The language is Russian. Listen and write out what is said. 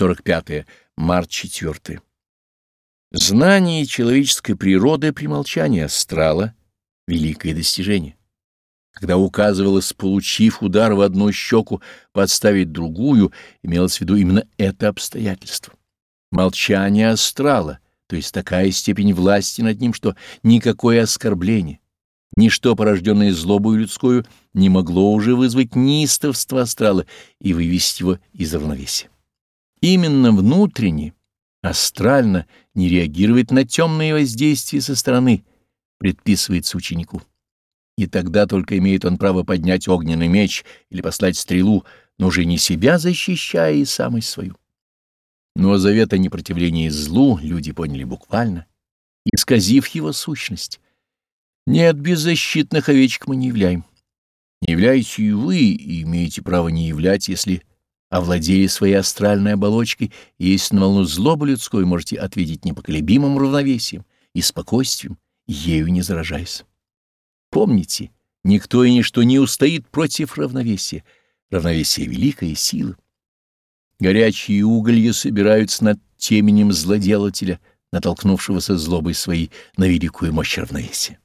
45. Март 4. Знание человеческой природы при молчании астрала — великое достижение. Когда указывалось, получив удар в одну щеку, подставить другую, имелось в виду именно это обстоятельство. Молчание астрала, то есть такая степень власти над ним, что никакое оскорбление, ничто, порожденное злобою людскую, не могло уже вызвать неистовство астрала и вывести его из равновесия. Именно внутренне, астрально не реагировать на темные воздействия со стороны, предписывается ученику. И тогда только имеет он право поднять огненный меч или послать стрелу, но уже не себя защищая и самой свою. Но завет о непротивлении злу люди поняли буквально, исказив его сущность. Нет, беззащитных овечек мы не являем. Не являете и вы, и имеете право не являть, если овладели своей астральной оболочкой, и если на волну злобы людской можете ответить непоколебимым равновесием и спокойствием, ею не заражаясь. Помните, никто и ничто не устоит против равновесия. Равновесие — великая сила. Горячие уголья собираются над теменем злоделателя, натолкнувшегося злобой своей на великую мощь равновесия.